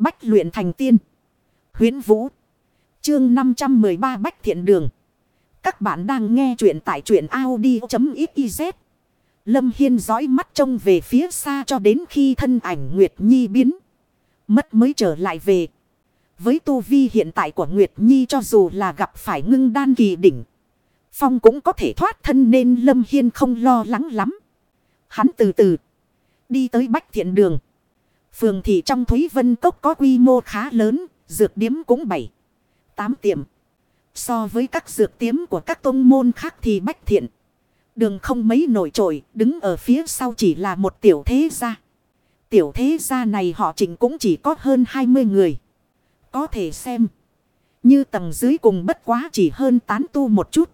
Bách luyện thành tiên. Huyến Vũ. Chương 513 Bách Thiện Đường. Các bạn đang nghe truyện tại truyện Audi.xyz. Lâm Hiên dõi mắt trông về phía xa cho đến khi thân ảnh Nguyệt Nhi biến. Mất mới trở lại về. Với tu vi hiện tại của Nguyệt Nhi cho dù là gặp phải ngưng đan kỳ đỉnh. Phong cũng có thể thoát thân nên Lâm Hiên không lo lắng lắm. Hắn từ từ đi tới Bách Thiện Đường. Phường thị trong Thúy Vân Cốc có quy mô khá lớn, dược điếm cũng bảy, tám tiệm. So với các dược tiếm của các tôn môn khác thì Bách Thiện. Đường không mấy nổi trội, đứng ở phía sau chỉ là một tiểu thế gia. Tiểu thế gia này họ chỉnh cũng chỉ có hơn 20 người. Có thể xem. Như tầng dưới cùng bất quá chỉ hơn tán tu một chút.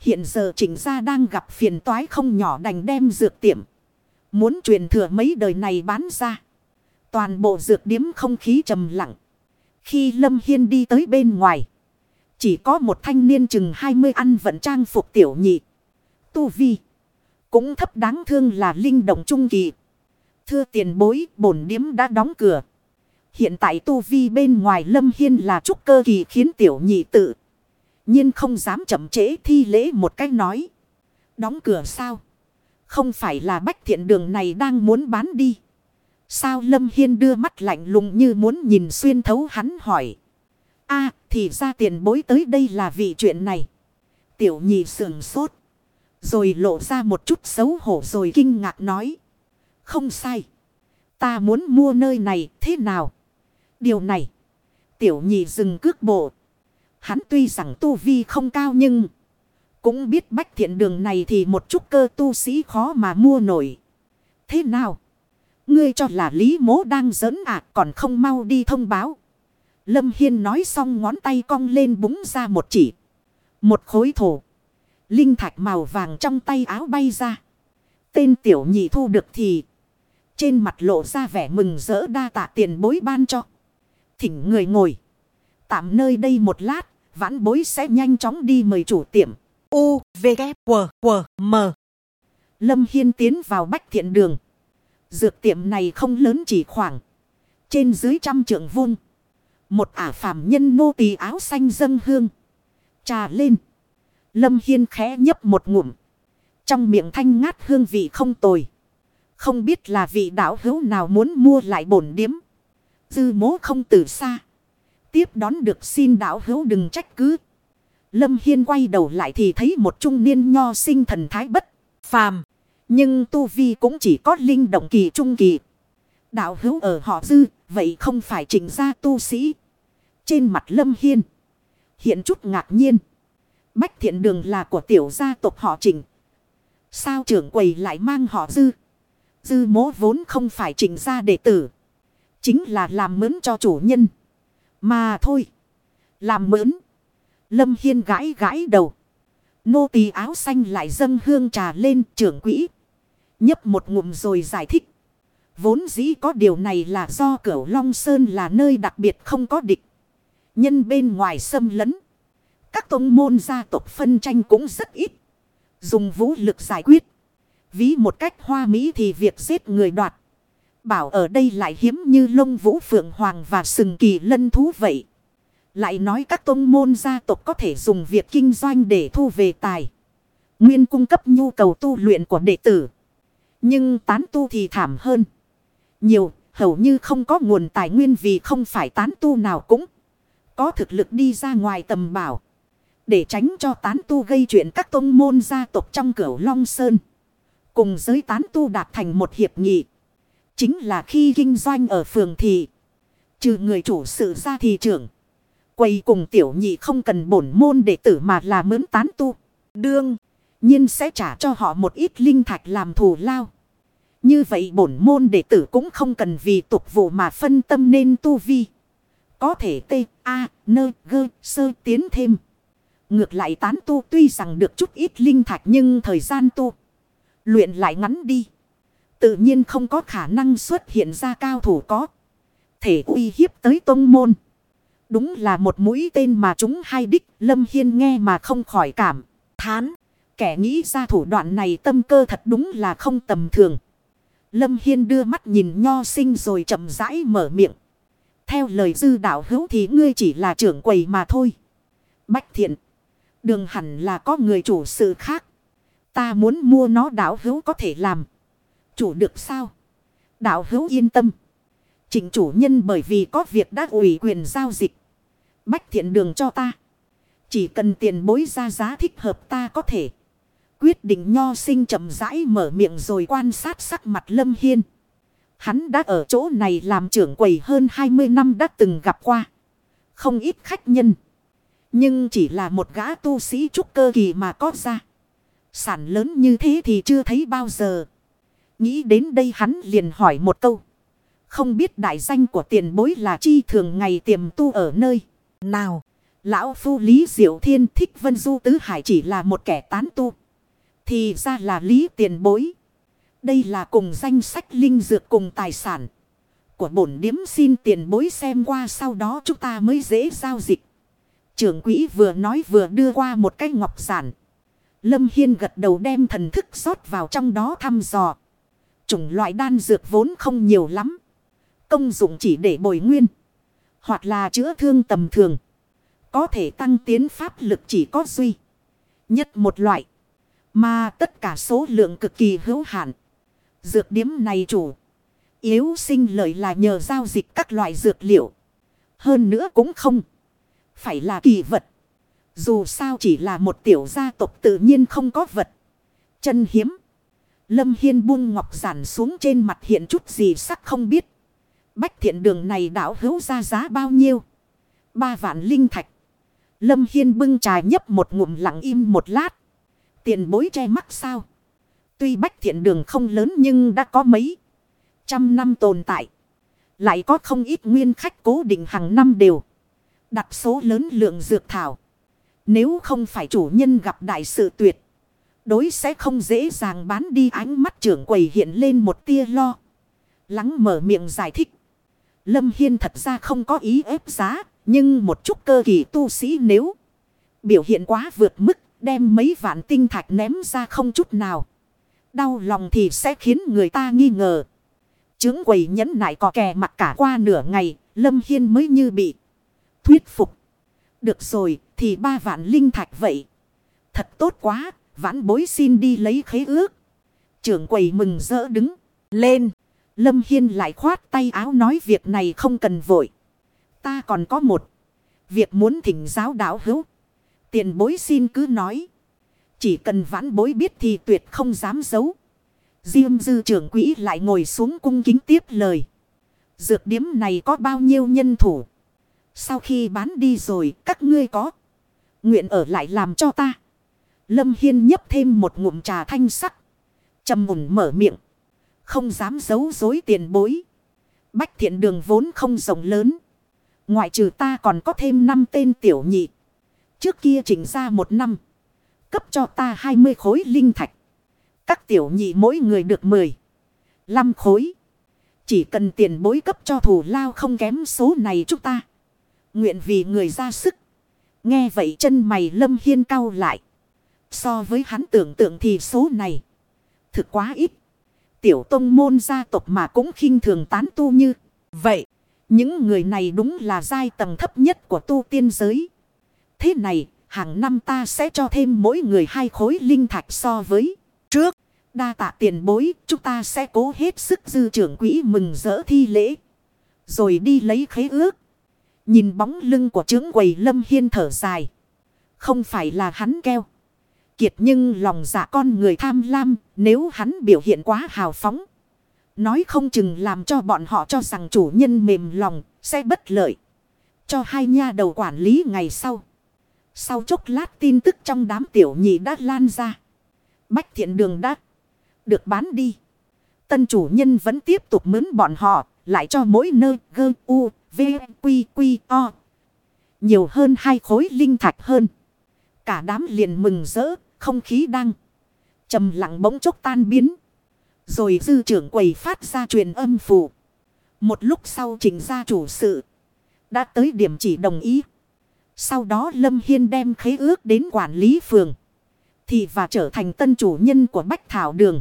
Hiện giờ chỉnh gia đang gặp phiền toái không nhỏ đành đem dược tiệm. Muốn truyền thừa mấy đời này bán ra. Toàn bộ dược điếm không khí trầm lặng. Khi Lâm Hiên đi tới bên ngoài. Chỉ có một thanh niên chừng 20 ăn vận trang phục tiểu nhị. Tu vi. Cũng thấp đáng thương là linh động trung kỳ. Thưa tiền bối, bổn điếm đã đóng cửa. Hiện tại tu vi bên ngoài Lâm Hiên là trúc cơ kỳ khiến tiểu nhị tự. nhiên không dám chậm trễ thi lễ một cách nói. Đóng cửa sao? Không phải là bách thiện đường này đang muốn bán đi. Sao Lâm Hiên đưa mắt lạnh lùng như muốn nhìn xuyên thấu hắn hỏi. a, thì ra tiền bối tới đây là vì chuyện này. Tiểu nhị sườn sốt. Rồi lộ ra một chút xấu hổ rồi kinh ngạc nói. Không sai. Ta muốn mua nơi này thế nào? Điều này. Tiểu nhị dừng cước bộ. Hắn tuy rằng tu vi không cao nhưng. Cũng biết bách thiện đường này thì một chút cơ tu sĩ khó mà mua nổi. Thế nào? Ngươi cho là Lý mố đang giỡn à còn không mau đi thông báo. Lâm Hiên nói xong ngón tay cong lên búng ra một chỉ. Một khối thổ. Linh thạch màu vàng trong tay áo bay ra. Tên tiểu nhị thu được thì. Trên mặt lộ ra vẻ mừng rỡ đa tạ tiền bối ban cho. Thỉnh người ngồi. Tạm nơi đây một lát. Vãn bối sẽ nhanh chóng đi mời chủ tiệm. U, V, K, W, W, M. Lâm Hiên tiến vào bách thiện đường. Dược tiệm này không lớn chỉ khoảng. Trên dưới trăm trượng vuông. Một ả phàm nhân nô tỳ áo xanh dâng hương. Trà lên. Lâm Hiên khẽ nhấp một ngụm. Trong miệng thanh ngát hương vị không tồi. Không biết là vị đạo hữu nào muốn mua lại bổn điếm. Dư mố không từ xa. Tiếp đón được xin đạo hữu đừng trách cứ. Lâm Hiên quay đầu lại thì thấy một trung niên nho sinh thần thái bất phàm. Nhưng tu vi cũng chỉ có linh động kỳ trung kỳ. Đạo hữu ở họ dư, vậy không phải trình ra tu sĩ. Trên mặt Lâm Hiên. Hiện chút ngạc nhiên. Bách thiện đường là của tiểu gia tộc họ trình Sao trưởng quầy lại mang họ dư? Dư mố vốn không phải trình ra đệ tử. Chính là làm mướn cho chủ nhân. Mà thôi. Làm mướn. Lâm Hiên gãi gãi đầu. Nô tỳ áo xanh lại dâng hương trà lên trưởng quỹ. Nhấp một ngụm rồi giải thích. Vốn dĩ có điều này là do cửu Long Sơn là nơi đặc biệt không có địch. Nhân bên ngoài xâm lấn. Các tông môn gia tộc phân tranh cũng rất ít. Dùng vũ lực giải quyết. Ví một cách hoa mỹ thì việc giết người đoạt. Bảo ở đây lại hiếm như lông vũ phượng hoàng và sừng kỳ lân thú vậy. Lại nói các tông môn gia tộc có thể dùng việc kinh doanh để thu về tài. Nguyên cung cấp nhu cầu tu luyện của đệ tử. Nhưng tán tu thì thảm hơn. Nhiều, hầu như không có nguồn tài nguyên vì không phải tán tu nào cũng có thực lực đi ra ngoài tầm bảo. Để tránh cho tán tu gây chuyện các tông môn gia tộc trong cửu Long Sơn. Cùng giới tán tu đạt thành một hiệp nghị. Chính là khi kinh doanh ở phường thị. Trừ người chủ sự ra thị trưởng. Quầy cùng tiểu nhị không cần bổn môn đệ tử mà là mướn tán tu. Đương nhiên sẽ trả cho họ một ít linh thạch làm thù lao. Như vậy bổn môn đệ tử cũng không cần vì tục vụ mà phân tâm nên tu vi. Có thể T, A, nơ, gơ, Sơ tiến thêm. Ngược lại tán tu tuy rằng được chút ít linh thạch nhưng thời gian tu. Luyện lại ngắn đi. Tự nhiên không có khả năng xuất hiện ra cao thủ có. Thể uy hiếp tới tông môn. Đúng là một mũi tên mà chúng hai đích. Lâm Hiên nghe mà không khỏi cảm. Thán. Kẻ nghĩ ra thủ đoạn này tâm cơ thật đúng là không tầm thường. Lâm Hiên đưa mắt nhìn nho sinh rồi chậm rãi mở miệng. Theo lời dư đạo hữu thì ngươi chỉ là trưởng quầy mà thôi. Bách thiện. Đường hẳn là có người chủ sự khác. Ta muốn mua nó đạo hữu có thể làm. Chủ được sao? Đạo hữu yên tâm. chính chủ nhân bởi vì có việc đã ủy quyền giao dịch. Bách thiện đường cho ta. Chỉ cần tiền bối ra giá thích hợp ta có thể. Quyết định nho sinh chậm rãi mở miệng rồi quan sát sắc mặt Lâm Hiên. Hắn đã ở chỗ này làm trưởng quầy hơn 20 năm đã từng gặp qua. Không ít khách nhân. Nhưng chỉ là một gã tu sĩ trúc cơ kỳ mà có ra. Sản lớn như thế thì chưa thấy bao giờ. Nghĩ đến đây hắn liền hỏi một câu. Không biết đại danh của tiền bối là chi thường ngày tiềm tu ở nơi nào. Lão Phu Lý Diệu Thiên thích Vân Du Tứ Hải chỉ là một kẻ tán tu. Thì ra là Lý tiền bối. Đây là cùng danh sách linh dược cùng tài sản. Của bổn điếm xin tiền bối xem qua sau đó chúng ta mới dễ giao dịch. Trưởng quỹ vừa nói vừa đưa qua một cái ngọc giản. Lâm Hiên gật đầu đem thần thức rót vào trong đó thăm dò. Chủng loại đan dược vốn không nhiều lắm. Công dụng chỉ để bồi nguyên. Hoặc là chữa thương tầm thường. Có thể tăng tiến pháp lực chỉ có duy. Nhất một loại. Mà tất cả số lượng cực kỳ hữu hạn. Dược điếm này chủ. Yếu sinh lợi là nhờ giao dịch các loại dược liệu. Hơn nữa cũng không. Phải là kỳ vật. Dù sao chỉ là một tiểu gia tộc tự nhiên không có vật. Chân hiếm. Lâm Hiên buông ngọc giản xuống trên mặt hiện chút gì sắc không biết. Bách thiện đường này đảo hữu ra giá bao nhiêu? Ba vạn linh thạch. Lâm Hiên bưng trà nhấp một ngụm lặng im một lát. Tiền bối che mắt sao? Tuy bách thiện đường không lớn nhưng đã có mấy trăm năm tồn tại. Lại có không ít nguyên khách cố định hàng năm đều. Đặt số lớn lượng dược thảo. Nếu không phải chủ nhân gặp đại sự tuyệt. Đối sẽ không dễ dàng bán đi ánh mắt trưởng quầy hiện lên một tia lo. Lắng mở miệng giải thích. Lâm Hiên thật ra không có ý ép giá. Nhưng một chút cơ kỳ tu sĩ nếu biểu hiện quá vượt mức đem mấy vạn tinh thạch ném ra không chút nào. Đau lòng thì sẽ khiến người ta nghi ngờ. Chứng quầy nhẫn nại có kè mặt cả qua nửa ngày, Lâm Hiên mới như bị thuyết phục. Được rồi, thì ba vạn linh thạch vậy. Thật tốt quá, vãn bối xin đi lấy khế ước. Trưởng quầy mừng rỡ đứng lên. Lâm Hiên lại khoát tay áo nói việc này không cần vội. Ta còn có một việc muốn thỉnh giáo đạo hữu. Tiền bối xin cứ nói. Chỉ cần vãn bối biết thì tuyệt không dám giấu. Diêm dư trưởng quỹ lại ngồi xuống cung kính tiếp lời. Dược điếm này có bao nhiêu nhân thủ? Sau khi bán đi rồi, các ngươi có. Nguyện ở lại làm cho ta. Lâm Hiên nhấp thêm một ngụm trà thanh sắc. trầm mùn mở miệng. Không dám giấu dối tiền bối. Bách thiện đường vốn không rộng lớn. Ngoại trừ ta còn có thêm 5 tên tiểu nhị. Trước kia chỉnh ra một năm. Cấp cho ta 20 khối linh thạch. Các tiểu nhị mỗi người được 10. 5 khối. Chỉ cần tiền bối cấp cho thủ lao không kém số này chúng ta. Nguyện vì người ra sức. Nghe vậy chân mày lâm hiên cao lại. So với hắn tưởng tượng thì số này. Thực quá ít. Tiểu tông môn gia tộc mà cũng khinh thường tán tu như. Vậy. Những người này đúng là giai tầng thấp nhất của tu tiên giới. Thế này, hàng năm ta sẽ cho thêm mỗi người hai khối linh thạch so với trước. Đa tạ tiền bối, chúng ta sẽ cố hết sức dư trưởng quỹ mừng rỡ thi lễ. Rồi đi lấy khế ước. Nhìn bóng lưng của trướng quầy lâm hiên thở dài. Không phải là hắn keo. Kiệt nhưng lòng dạ con người tham lam nếu hắn biểu hiện quá hào phóng. Nói không chừng làm cho bọn họ cho rằng chủ nhân mềm lòng sẽ bất lợi. Cho hai nha đầu quản lý ngày sau. Sau chốc lát tin tức trong đám tiểu nhị đã lan ra. Bách thiện đường đã được bán đi. Tân chủ nhân vẫn tiếp tục mướn bọn họ, lại cho mỗi nơi gơ u, v, quy, quy, o. Nhiều hơn hai khối linh thạch hơn. Cả đám liền mừng rỡ, không khí đang trầm lặng bỗng chốc tan biến. Rồi dư trưởng quầy phát ra truyền âm phù. Một lúc sau trình ra chủ sự. Đã tới điểm chỉ đồng ý. Sau đó Lâm Hiên đem khế ước đến quản lý phường. Thì và trở thành tân chủ nhân của Bách Thảo Đường.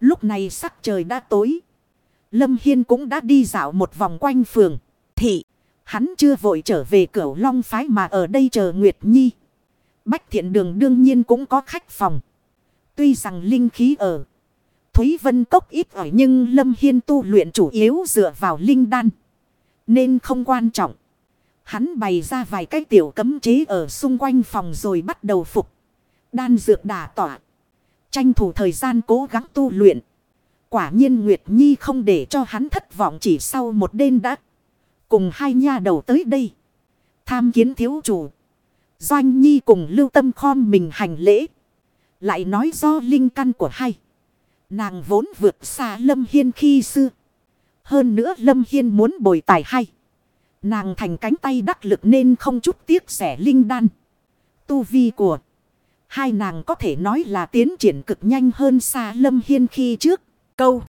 Lúc này sắc trời đã tối. Lâm Hiên cũng đã đi dạo một vòng quanh phường. Thị. Hắn chưa vội trở về cửa long phái mà ở đây chờ Nguyệt Nhi. Bách thiện đường đương nhiên cũng có khách phòng. Tuy rằng linh khí ở Thúy Vân Cốc ít ỏi nhưng Lâm Hiên tu luyện chủ yếu dựa vào linh đan. Nên không quan trọng. Hắn bày ra vài cái tiểu cấm chế ở xung quanh phòng rồi bắt đầu phục. Đan dược đà tỏa. Tranh thủ thời gian cố gắng tu luyện. Quả nhiên Nguyệt Nhi không để cho hắn thất vọng chỉ sau một đêm đã. Cùng hai nha đầu tới đây. Tham kiến thiếu chủ. Doanh Nhi cùng lưu tâm khom mình hành lễ. Lại nói do linh căn của hai. Nàng vốn vượt xa Lâm Hiên khi xưa. Hơn nữa Lâm Hiên muốn bồi tài hay. Nàng thành cánh tay đắc lực nên không chút tiếc sẻ linh đan. Tu vi của hai nàng có thể nói là tiến triển cực nhanh hơn xa Lâm Hiên khi trước. Câu